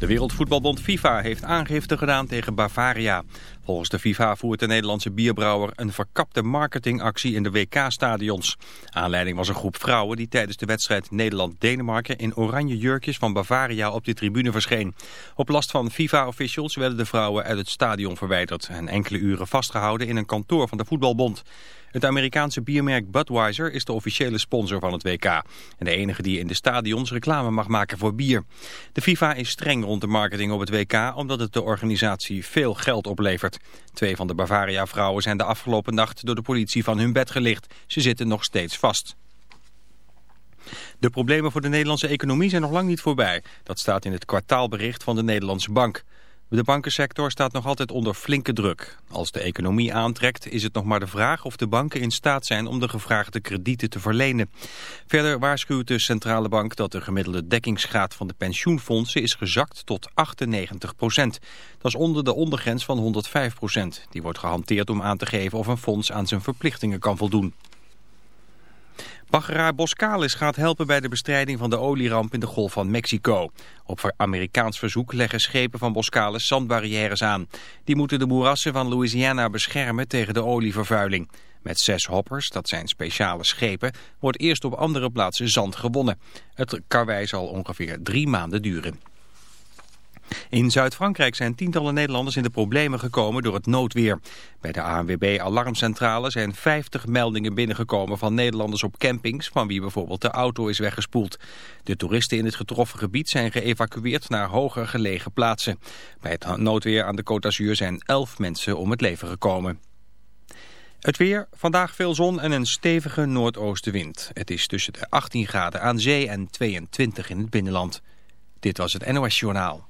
De Wereldvoetbalbond FIFA heeft aangifte gedaan tegen Bavaria. Volgens de FIFA voert de Nederlandse bierbrouwer een verkapte marketingactie in de WK-stadions. Aanleiding was een groep vrouwen die tijdens de wedstrijd Nederland-Denemarken in oranje jurkjes van Bavaria op de tribune verscheen. Op last van FIFA-officials werden de vrouwen uit het stadion verwijderd en enkele uren vastgehouden in een kantoor van de voetbalbond. Het Amerikaanse biermerk Budweiser is de officiële sponsor van het WK. En de enige die in de stadions reclame mag maken voor bier. De FIFA is streng rond de marketing op het WK omdat het de organisatie veel geld oplevert. Twee van de Bavaria-vrouwen zijn de afgelopen nacht door de politie van hun bed gelicht. Ze zitten nog steeds vast. De problemen voor de Nederlandse economie zijn nog lang niet voorbij. Dat staat in het kwartaalbericht van de Nederlandse Bank. De bankensector staat nog altijd onder flinke druk. Als de economie aantrekt is het nog maar de vraag of de banken in staat zijn om de gevraagde kredieten te verlenen. Verder waarschuwt de centrale bank dat de gemiddelde dekkingsgraad van de pensioenfondsen is gezakt tot 98 procent. Dat is onder de ondergrens van 105 procent. Die wordt gehanteerd om aan te geven of een fonds aan zijn verplichtingen kan voldoen. Baggeraar Boskalis gaat helpen bij de bestrijding van de olieramp in de Golf van Mexico. Op Amerikaans verzoek leggen schepen van Boskalis zandbarrières aan. Die moeten de moerassen van Louisiana beschermen tegen de olievervuiling. Met zes hoppers, dat zijn speciale schepen, wordt eerst op andere plaatsen zand gewonnen. Het karwei zal ongeveer drie maanden duren. In Zuid-Frankrijk zijn tientallen Nederlanders in de problemen gekomen door het noodweer. Bij de ANWB-alarmcentrale zijn 50 meldingen binnengekomen van Nederlanders op campings van wie bijvoorbeeld de auto is weggespoeld. De toeristen in het getroffen gebied zijn geëvacueerd naar hoger gelegen plaatsen. Bij het noodweer aan de Côte d'Azur zijn 11 mensen om het leven gekomen. Het weer, vandaag veel zon en een stevige noordoostenwind. Het is tussen de 18 graden aan zee en 22 in het binnenland. Dit was het NOS Journaal.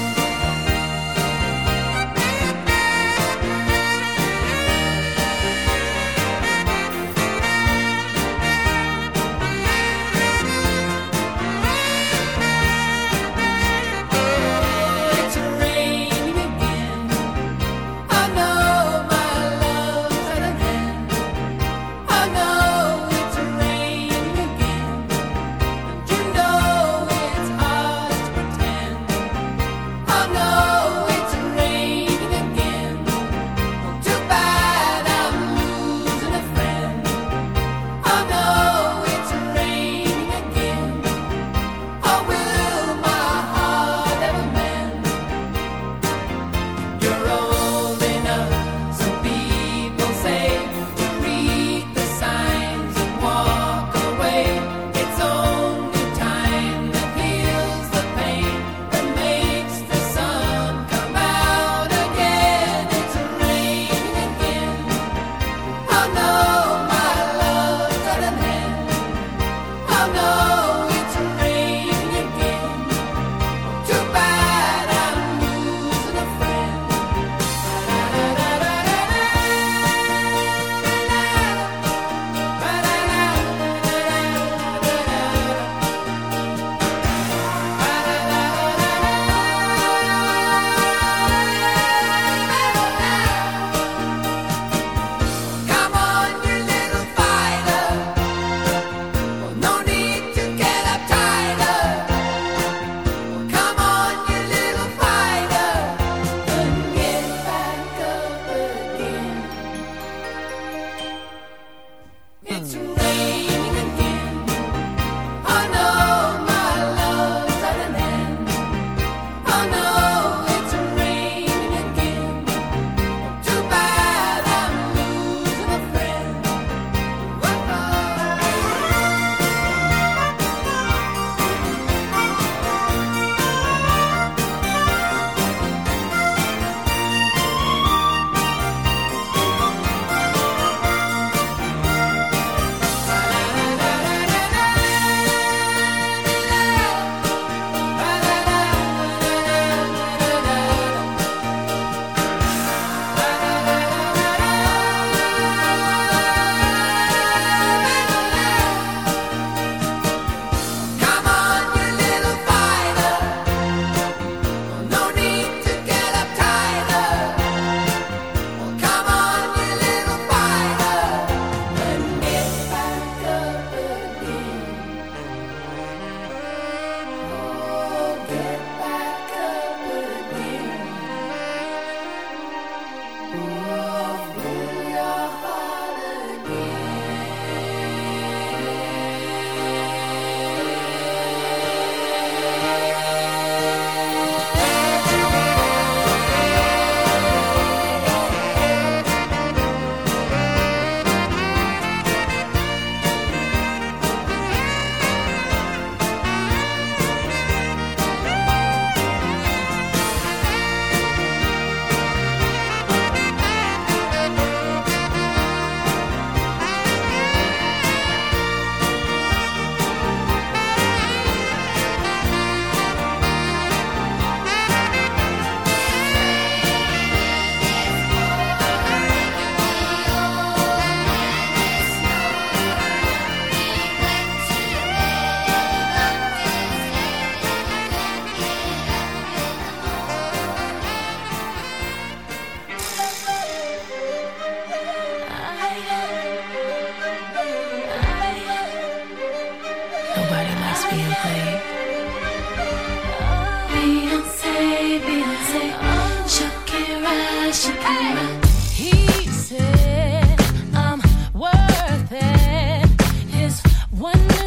One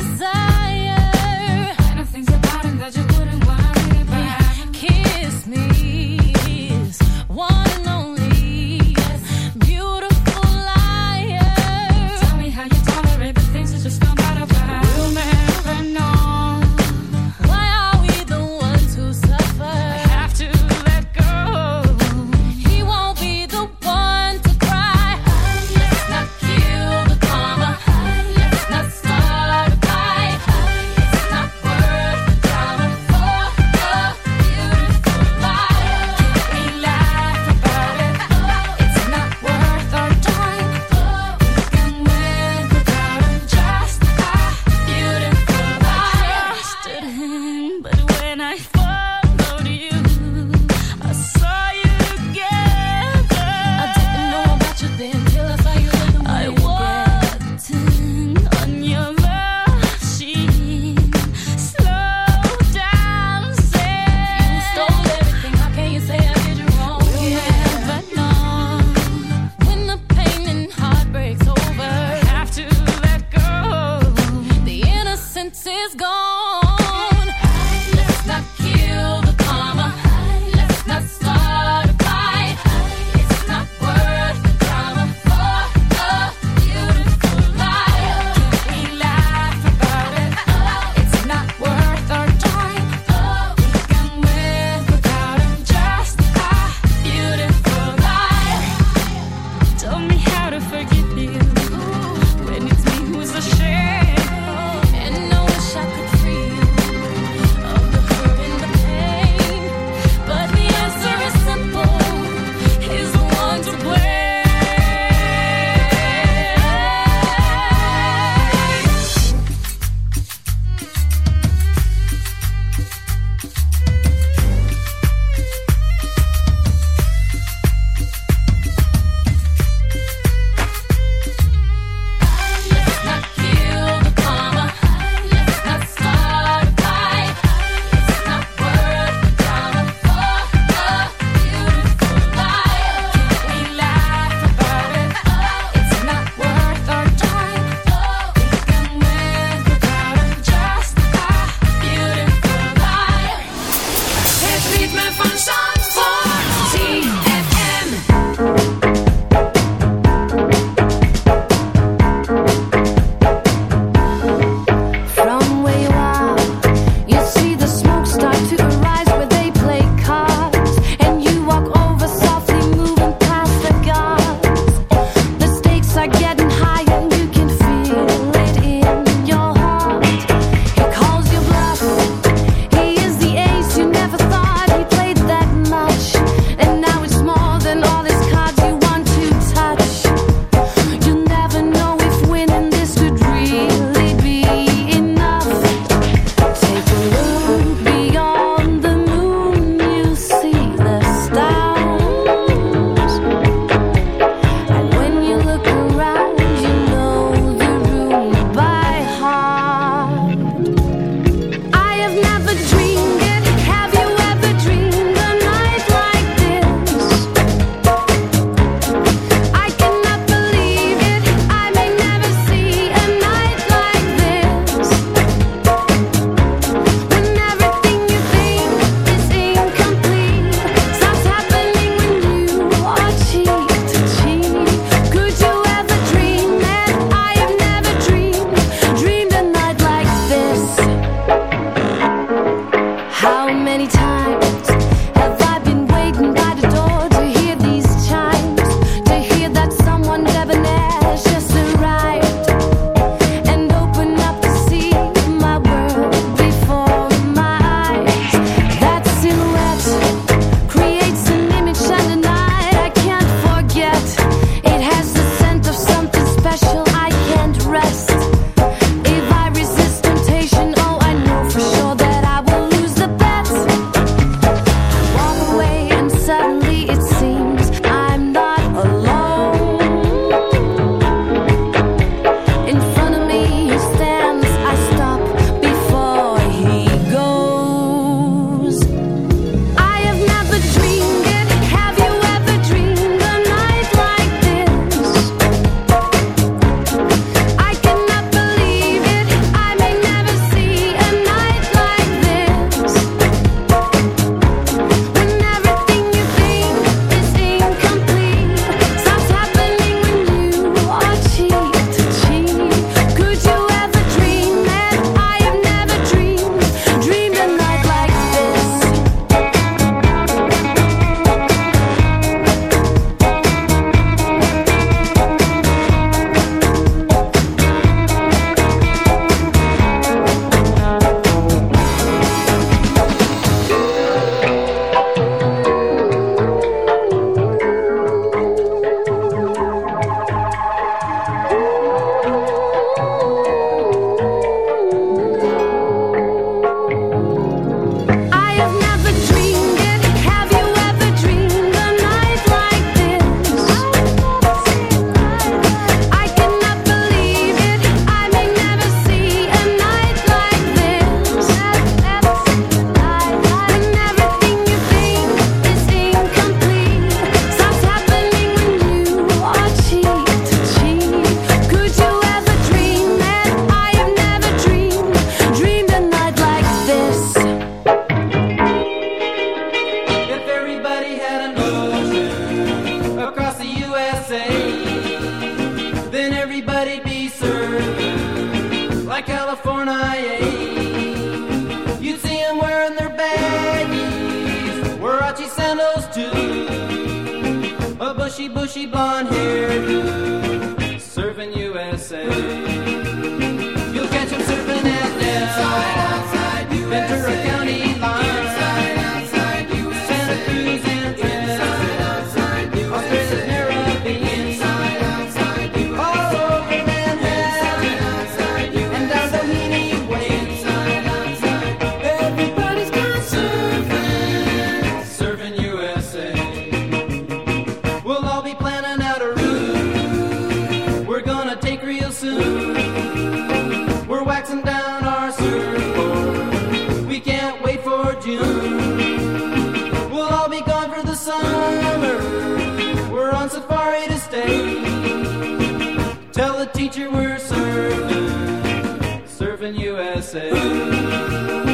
we're surfing, surfing USA.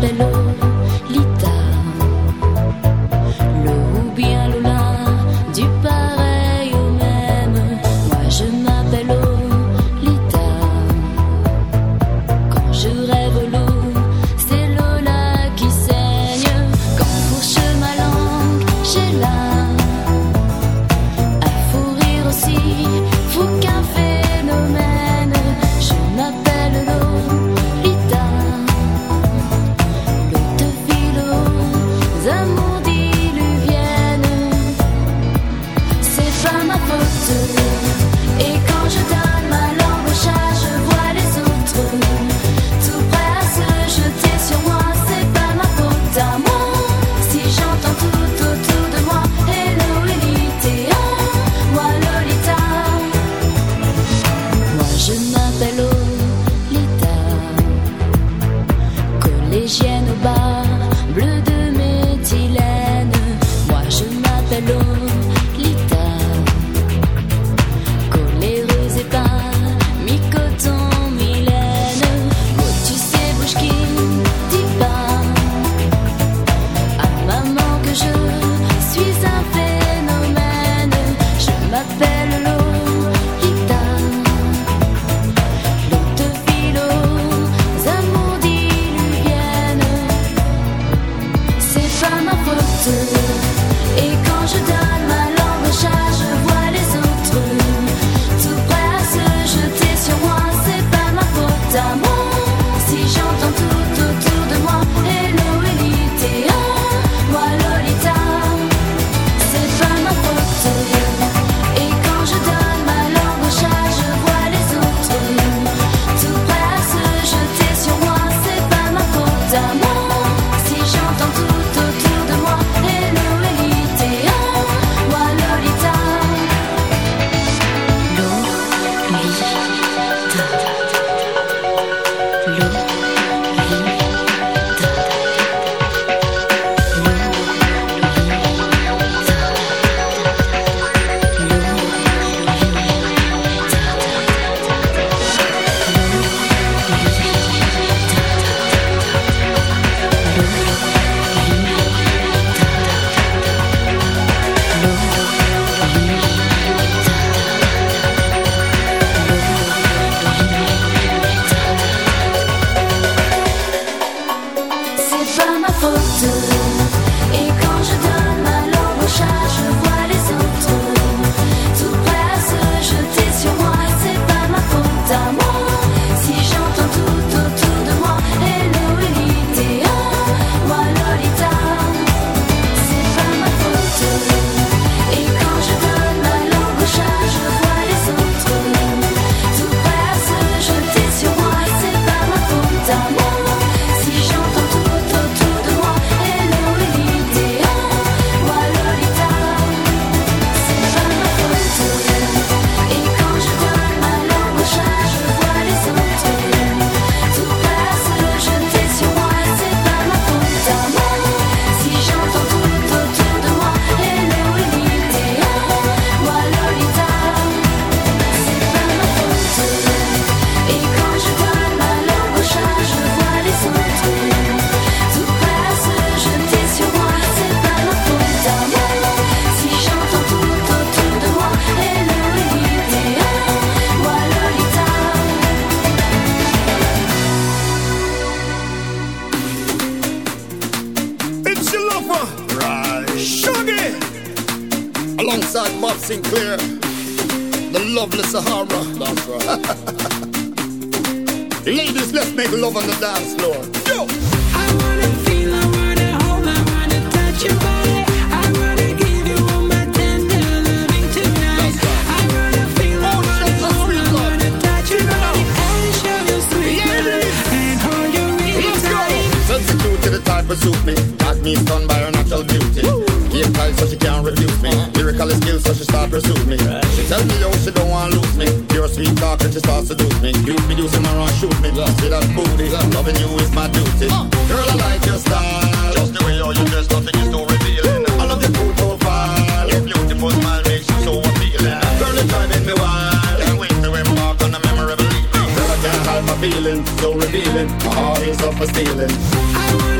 de luz. over the dance floor. Yo! I wanna feel, I wanna hold, I wanna touch your body. I wanna give you all my tender loving tonight. I wanna feel, I oh, wanna hold, I wanna touch your body. And show you sweet yeah. and hold you really tight. Substitute to the type of suit me. Got me stunned by her natural beauty. Woo. tight so she can't musical skills, so she start pursue me. Right. She tell me yo, she don't want lose me. Pure sweet talk and she start seduce me. You be using my run, shoot me. Love. See that booty, Love. loving you is my duty. Uh. Girl, I like your style, just the way how you dress, nothing is too revealing. I love your cool profile, your beautiful smile makes you so appealing. Girl, it's driving me wild, can't wait to embark on a memorable evening. Girl, I can't hide my feelings, so revealing. My heart is up for stealing.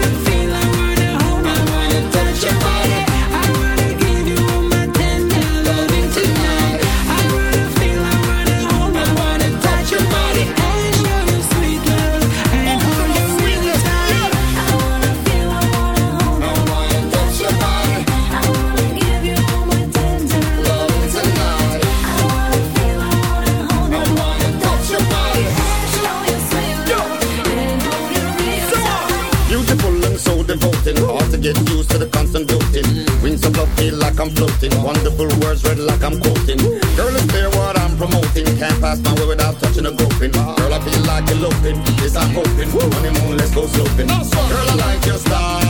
floating. Wonderful words read like I'm quoting. Girl, it's clear what I'm promoting. Can't pass my way without touching a groping. Girl, I feel like eloping. Yes, I'm hoping. Honeymoon, let's go sloping. Girl, I like your style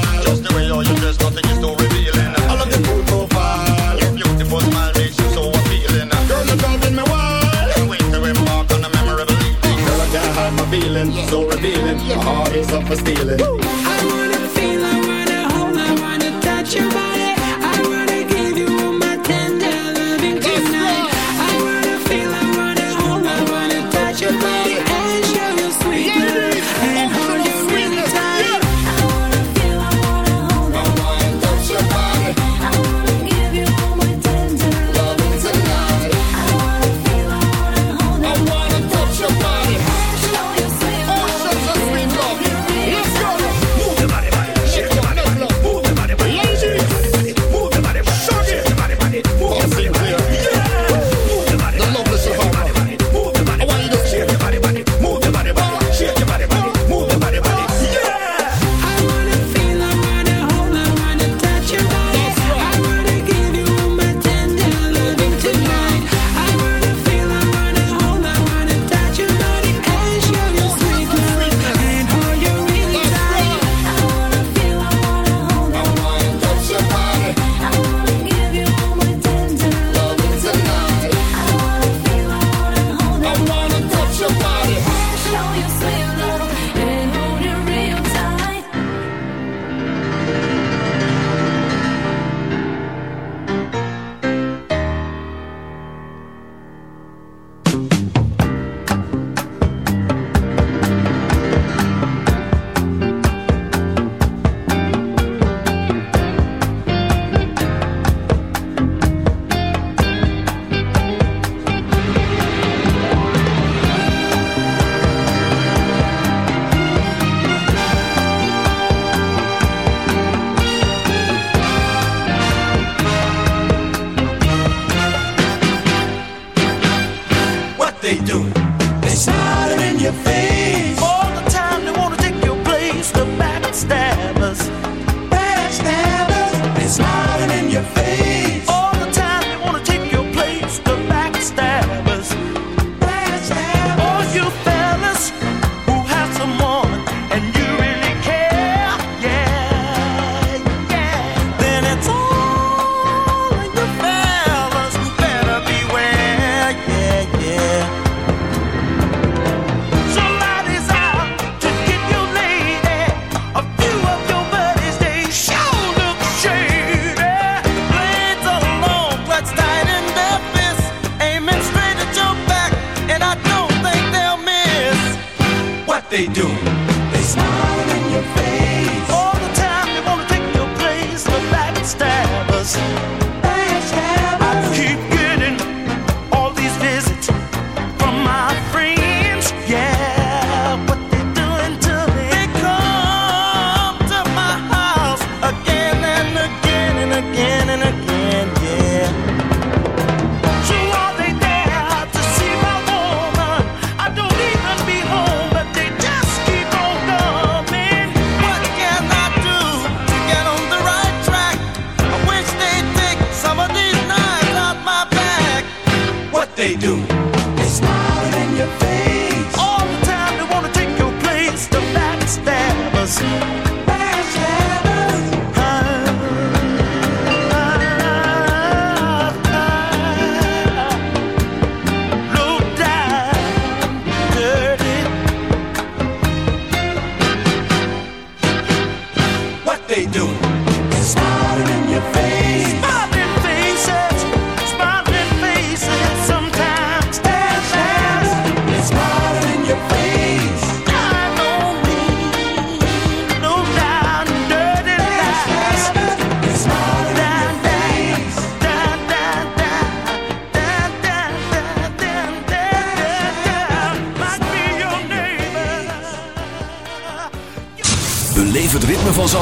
do.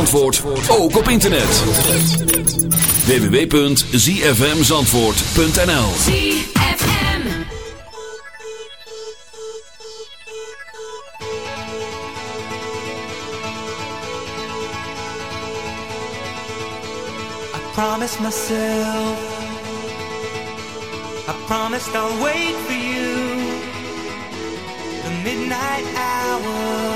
Zandvoort ook op internet. www.zfmzandvoort.nl I promised myself. I promised I'll wait for you. The midnight hour.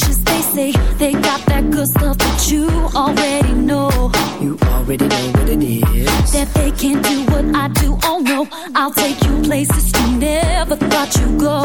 They say they got that good stuff that you already know. You already know what it is. That they can't do what I do. Oh no, I'll take you places you never thought you'd go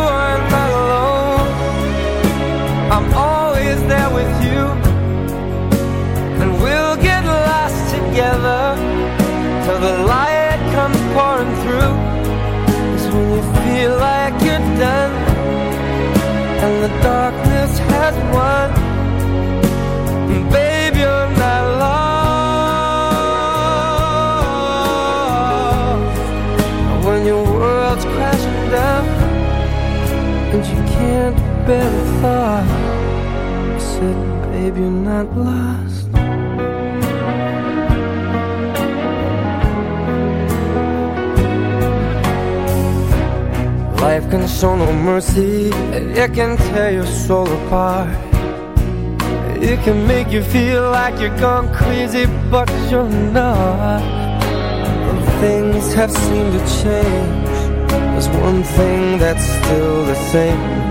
the thought, I said, babe, you're not lost. Life can show no mercy, it can tear your soul apart. It can make you feel like you're gone crazy, but you're not. Things have seemed to change. There's one thing that's still the same.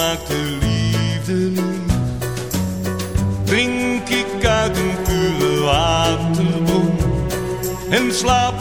De volmaakte liefde lief. Drink ik uit een pure waterbron en slaap